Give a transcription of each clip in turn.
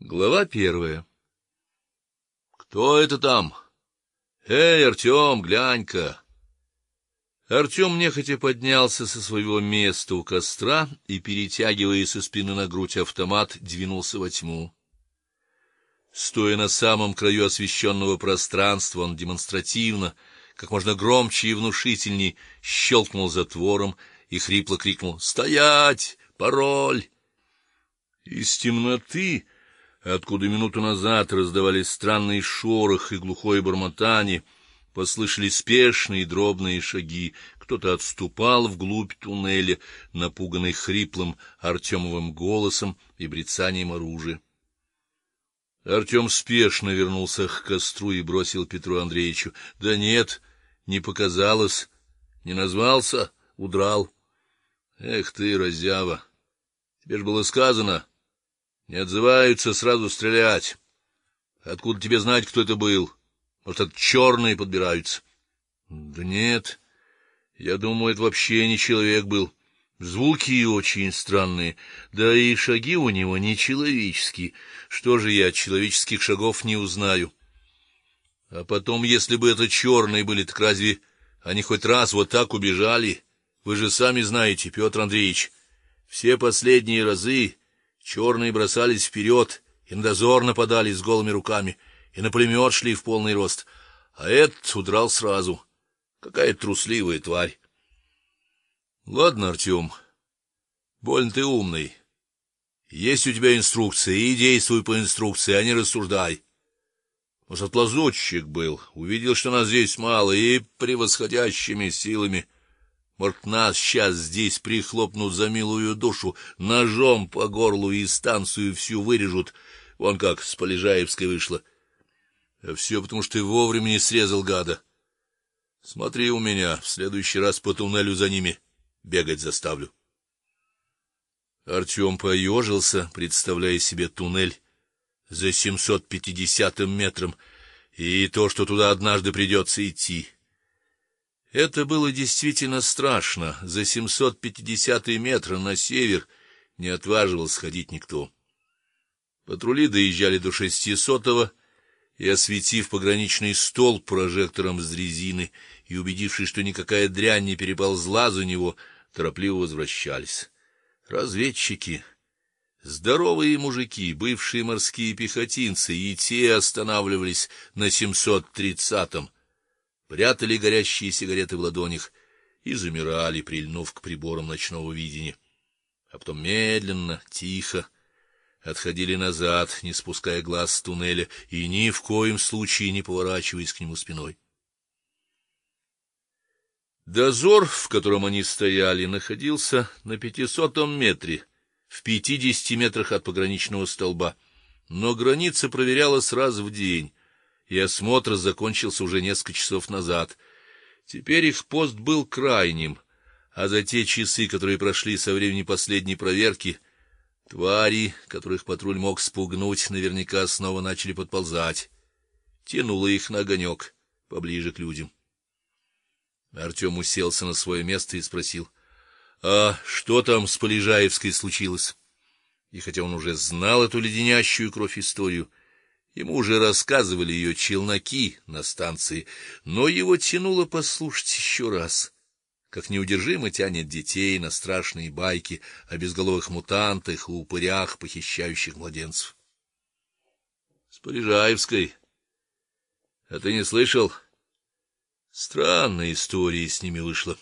Глава первая. Кто это там? Эй, Артем, глянь-ка. Артем нехотя поднялся со своего места у костра и, перетягивая со спины на грудь автомат, двинулся во тьму. Стоя на самом краю освещенного пространства, он демонстративно, как можно громче и внушительней, щелкнул затвором и хрипло крикнул: "Стоять! Пароль!" Из темноты откуда минуту назад раздавались странный шорох и глухое бормотание, послышались спешные дробные шаги. Кто-то отступал вглубь туннеля, напуганный хриплым Артемовым голосом и брецанием оружия. Артем спешно вернулся к костру и бросил Петру Андреевичу: "Да нет, не показалось, не назвался, удрал. Эх ты, разява. Тебе ж было сказано, не отзываются, сразу стрелять. Откуда тебе знать, кто это был? Может, это черные подбираются? Да нет. Я думаю, это вообще не человек был. Звуки очень странные, да и шаги у него не человеческие. Что же я человеческих шагов не узнаю? А потом, если бы это черные были, так разве они хоть раз вот так убежали? Вы же сами знаете, Петр Андреевич, все последние разы Черные бросались вперед и на дозор нападали с голыми руками, и на пулемет шли в полный рост, а этот удрал сразу. Какая трусливая тварь. Ладно, Артем, больно ты умный. Есть у тебя инструкция, и действуй по инструкции, а не рассуждай. Может, лазутчик был, увидел, что нас здесь мало, и превосходящими силами может, нас сейчас здесь прихлопнут за милую душу, ножом по горлу и станцию всю вырежут. Вон как с Полежаевской вышло. А все потому, что ты вовремя не срезал гада. Смотри у меня, в следующий раз по туннелю за ними бегать заставлю. Артем поежился, представляя себе туннель за семьсот пятидесятым метром и то, что туда однажды придется идти. Это было действительно страшно. За 750 метра на север не отваживался сходить никто. Патрули доезжали до шестисотого и, осветив пограничный столб прожектором с дрезины и убедившись, что никакая дрянь не переползла за него, торопливо возвращались. Разведчики, здоровые мужики, бывшие морские пехотинцы, и те останавливались на семьсот тридцатом прятали горящие сигареты в ладонях и замирали, прильнув к приборам ночного видения. А потом медленно, тихо отходили назад, не спуская глаз с туннеля и ни в коем случае не поворачиваясь к нему спиной. Дозор, в котором они стояли, находился на пятисотом метре, в пятидесяти метрах от пограничного столба, но граница проверялась раз в день и осмотр закончился уже несколько часов назад. Теперь их пост был крайним, а за те часы, которые прошли со времени последней проверки, твари, которых патруль мог спугнуть, наверняка снова начали подползать. Тянуло их на огонек поближе к людям. Артем уселся на свое место и спросил: "А что там с Полежаевской случилось?" И хотя он уже знал эту леденящую кровь историю, Ему уже рассказывали ее челноки на станции, но его тянуло послушать еще раз, как неудержимо тянет детей на страшные байки о безголовых мутантах и упырях, похищающих младенцев. С Полежаевской. А ты не слышал? Странная история с ними вышла.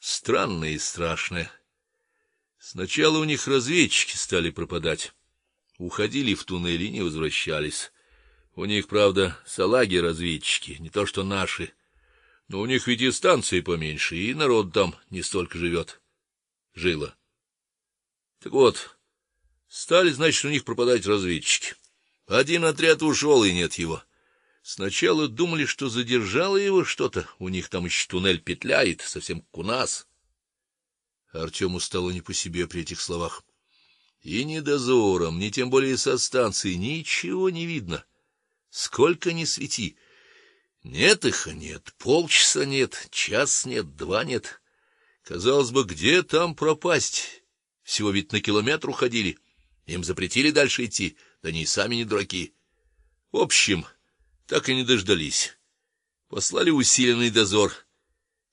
Странная и страшная. Сначала у них разведчики стали пропадать уходили в туннели и не возвращались. У них, правда, салаги разведчики, не то что наши. Но у них ведь и станции поменьше, и народ там не столько живет. Жило. Так вот, стали, значит, у них пропадать разведчики. Один отряд ушел, и нет его. Сначала думали, что задержало его что-то. У них там еще туннель петляет, совсем как у нас. Артему стало не по себе при этих словах. И ни дозором, ни тем более со станции ничего не видно. Сколько ни свети. Нет их, нет, полчаса нет, час нет, два нет. Казалось бы, где там пропасть? Всего ведь на километр уходили. Им запретили дальше идти, да они и сами не дураки. В общем, так и не дождались. Послали усиленный дозор.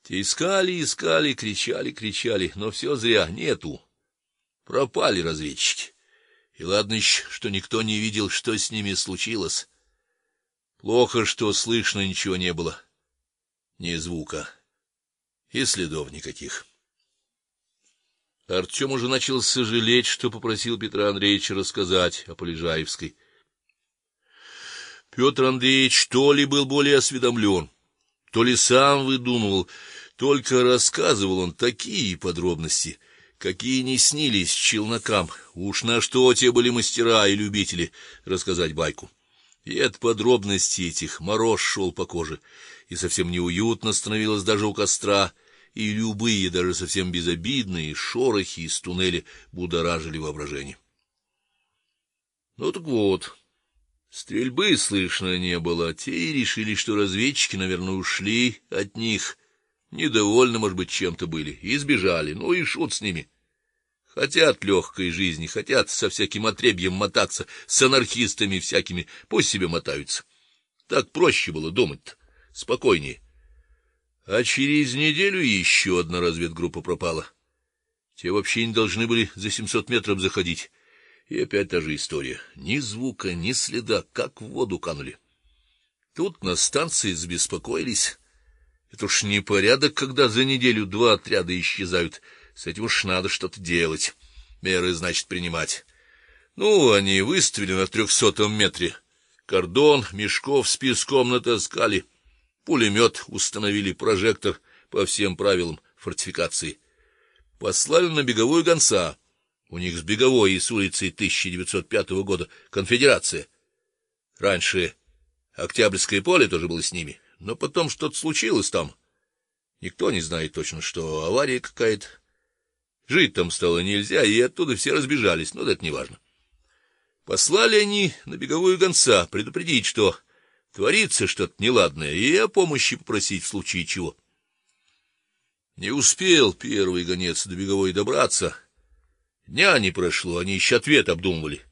Те искали, искали, кричали, кричали, но все зря, нету. Пропали разведчики. И ладно еще, что никто не видел, что с ними случилось. Плохо, что слышно ничего не было. Ни звука. И следов никаких. Артем уже начал сожалеть, что попросил Петра Андреевича рассказать о Полежаевской. Петр Андреевич то ли был более осведомлен, то ли сам выдумывал, только рассказывал он такие подробности, какие не снились челнокам. Уж на что те были мастера и любители рассказать байку. И от подробностей этих мороз шел по коже, и совсем неуютно становилось даже у костра, и любые, даже совсем безобидные шорохи из туннеля будоражили воображение. Ну так вот, стрельбы слышно не было, те и решили, что разведчики, наверное, ушли от них, недовольны, может быть, чем-то были, и сбежали. Ну и шут с ними. Хотят легкой жизни, хотят со всяким отребьем мотаться, с анархистами всякими, пусть себе мотаются. Так проще было думать-то, спокойнее. А через неделю еще одна разведгруппа пропала. Те вообще не должны были за семьсот метров заходить. И опять та же история: ни звука, ни следа, как в воду канули. Тут на станции забеспокоились. Это уж не порядок, когда за неделю два отряда исчезают. С этим уж надо что-то делать. Меры, значит, принимать. Ну, они выставили на трехсотом метре. Кордон, мешков с песком натаскали. Пулемет установили, прожектор по всем правилам фортификации. Послали на беговую гонца. У них с беговой и с улицы 1905 года конфедерация. Раньше Октябрьское поле тоже было с ними, но потом что-то случилось там. Никто не знает точно, что авария какая-то. Жить там стало нельзя, и оттуда все разбежались, но это не важно. Послали они на беговую гонца предупредить, что творится что-то неладное, и о помощи попросить в случае чего. Не успел первый гонец до беговой добраться. Дня не прошло, они еще ответ обдумывали.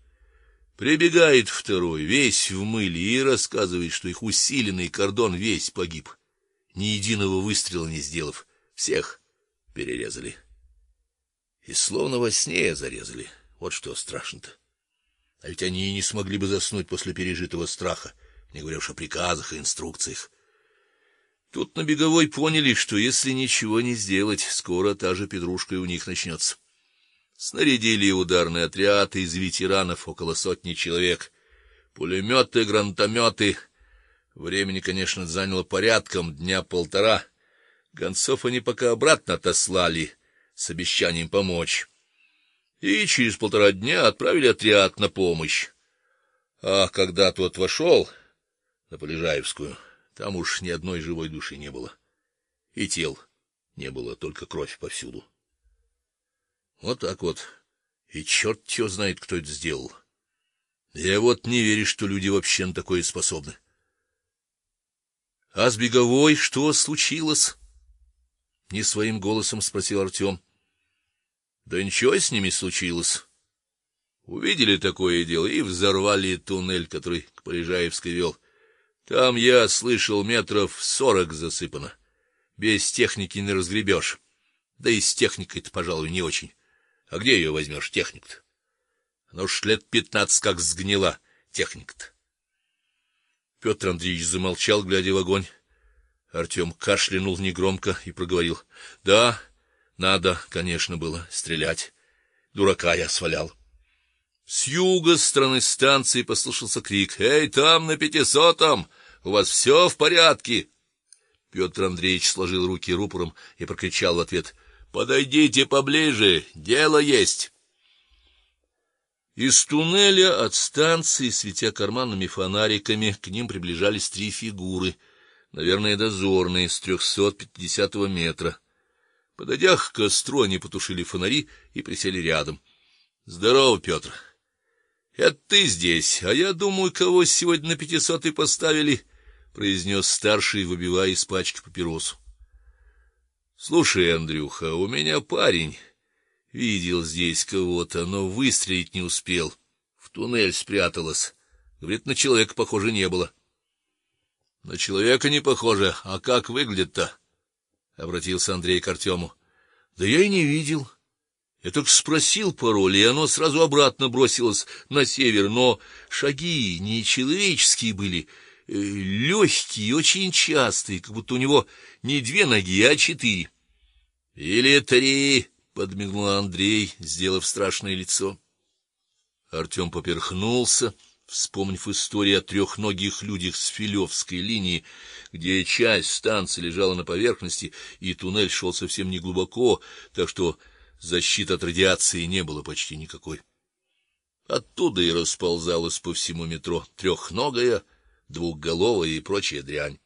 Прибегает второй, весь в мыле, и рассказывает, что их усиленный кордон весь погиб, ни единого выстрела не сделав, всех перерезали. И словно во сне зарезали. Вот что страшно-то. А ведь они и не смогли бы заснуть после пережитого страха, не говоря уж о приказах и инструкциях. Тут на беговой поняли, что если ничего не сделать, скоро та же петрушка и у них начнется. Снарядили ударный отряд из ветеранов, около сотни человек. Пулеметы, гранатометы. Времени, конечно, заняло порядком дня полтора. Гонцов они пока обратно отослали с обещанием помочь. И через полтора дня отправили отряд на помощь. А когда тот вошел на Полежаевскую, там уж ни одной живой души не было. И тел не было, только кровь повсюду. Вот так вот. И черт его знает, кто это сделал. Я вот не верю, что люди вообще на такое способны. А с беговой что случилось? не своим голосом спросил Артем. Да ничего с ними случилось. Увидели такое дело и взорвали туннель, который к Полежаевской вел. Там я слышал метров сорок засыпано. Без техники не разгребешь. Да и с техникой-то, пожалуй, не очень. А где ее возьмешь, техник-то? Она уж лет пятнадцать как сгнила, техник-то. Петр Андреевич замолчал, глядя в огонь. Артем кашлянул негромко и проговорил: "Да, надо, конечно, было стрелять. Дурака я свалял. С юга стороны станции послышался крик: "Эй, там на пятисотом! У вас все в порядке?" Петр Андреевич сложил руки рупором и прокричал в ответ: "Подойдите поближе, дело есть". Из туннеля от станции, светя карманными фонариками, к ним приближались три фигуры, наверное, дозорные с трехсот пятидесятого метра. Подойдя к костру, они потушили фонари и присели рядом. Здорово, Петр. Это ты здесь, а я думаю, кого сегодня на пятисотый поставили, произнес старший, выбивая из пачки папиросу. Слушай, Андрюха, у меня парень Видел здесь кого-то, но выстрелить не успел. В туннель спряталась. Говорит, на человека похоже не было. На человека не похоже, а как выглядит-то? обратился Андрей к Артему. — Да я и не видел. Я только спросил пароль, и оно сразу обратно бросилось на север, но шаги не человеческие были, э, легкие, очень частые, как будто у него не две ноги, а четыре. Или три, подмигнул Андрей, сделав страшное лицо. Артем поперхнулся вспомнив историю о трехногих людях с Филевской линии, где часть станции лежала на поверхности, и туннель шел совсем не глубоко, так что защиты от радиации не было почти никакой. Оттуда и расползалась по всему метро трехногая, двухголовая и прочая дрянь.